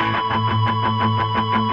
フフフフフ。